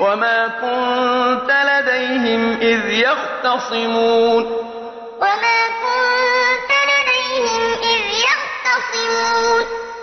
وما كنت لديهم إذ يختصمون وما كنت لديهم إذ يختصمون